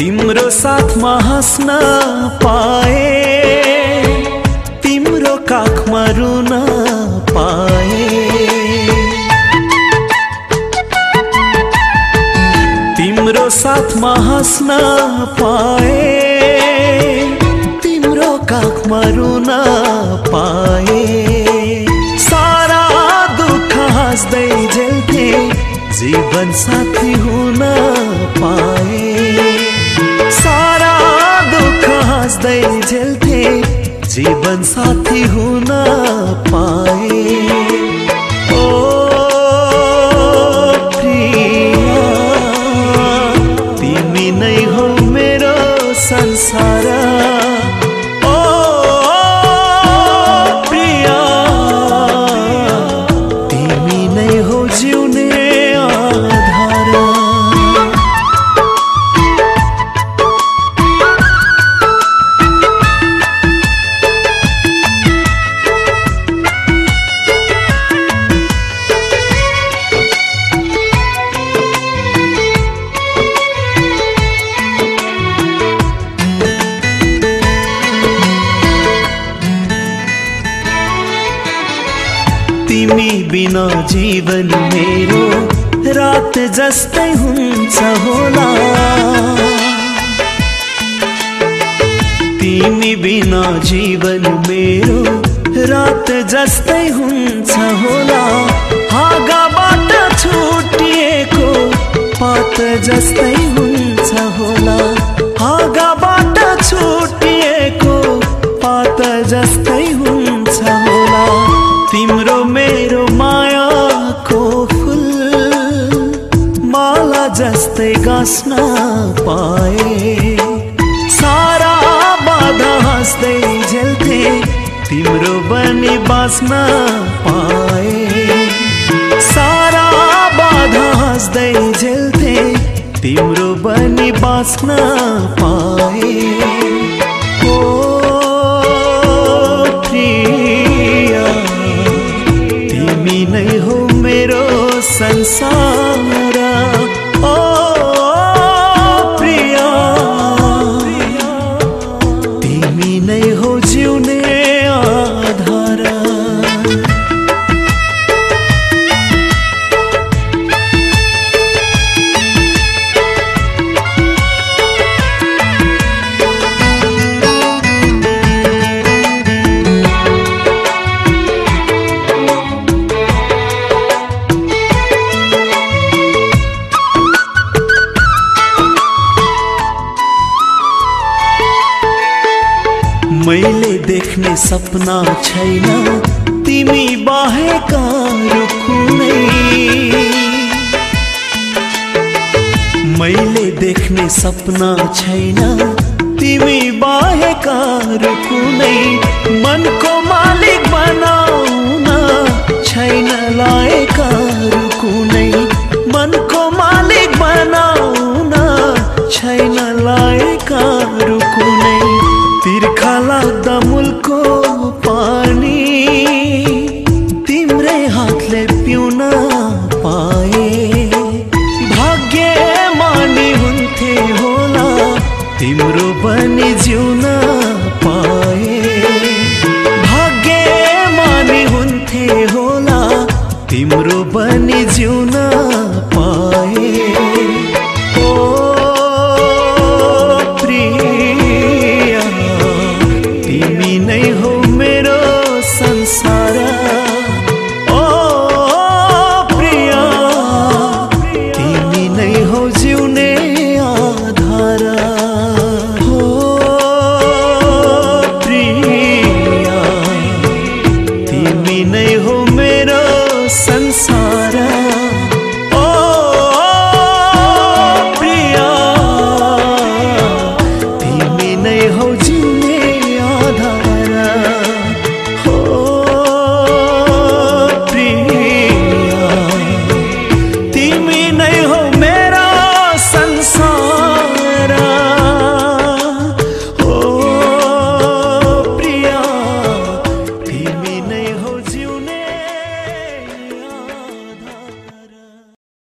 तिम्रो साथमा हाँस्न पाए तिम्रो काखमा रुन पाए। तिम्रो साथमा हाँस्न पाए तिम्रो काखमा रुन पाए। सारा दुःख हाँस्दै झेल्थे जीवन साथी हुन पाए। तिमी बिना जीवन मेरो रात जस्तै हुन्छ होला। तिमी बिना जीवन मेरो रात जस्तै हुन्छ होला। हाँगाबाट छुटिएको पात जस्तै हुन्छ होला। गाँस्न पाए। सारा बाधा हाँस्दै झेल्थे तिम्रो बनी बाँच्न पाए। सारा बाधा हाँस्दै झेल्थे तिम्रो बनी बाँच्न पाए। ओ तिमी नै हो मेरो संसार। तिमी नै हो जिउने आधार मैले देख्ने सपना छैन, तिमी बाहेका मैले देख्ने सपना छैन, तिमी बाहेका रुकुनै मनको मालिक बनाउन छैन लाएका मुलको पानी तिम्रै हातले पिउन पाए। भाग्य मानी हुन्थे होला तिम्रो पनि जिउन पाए। भाग्य मानी हुन्थे होला तिम्रो पनि जिउन पाए।